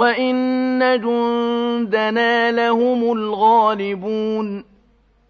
وَإِنَّ جُندَنَا لَهُمُ الْغَالِبُونَ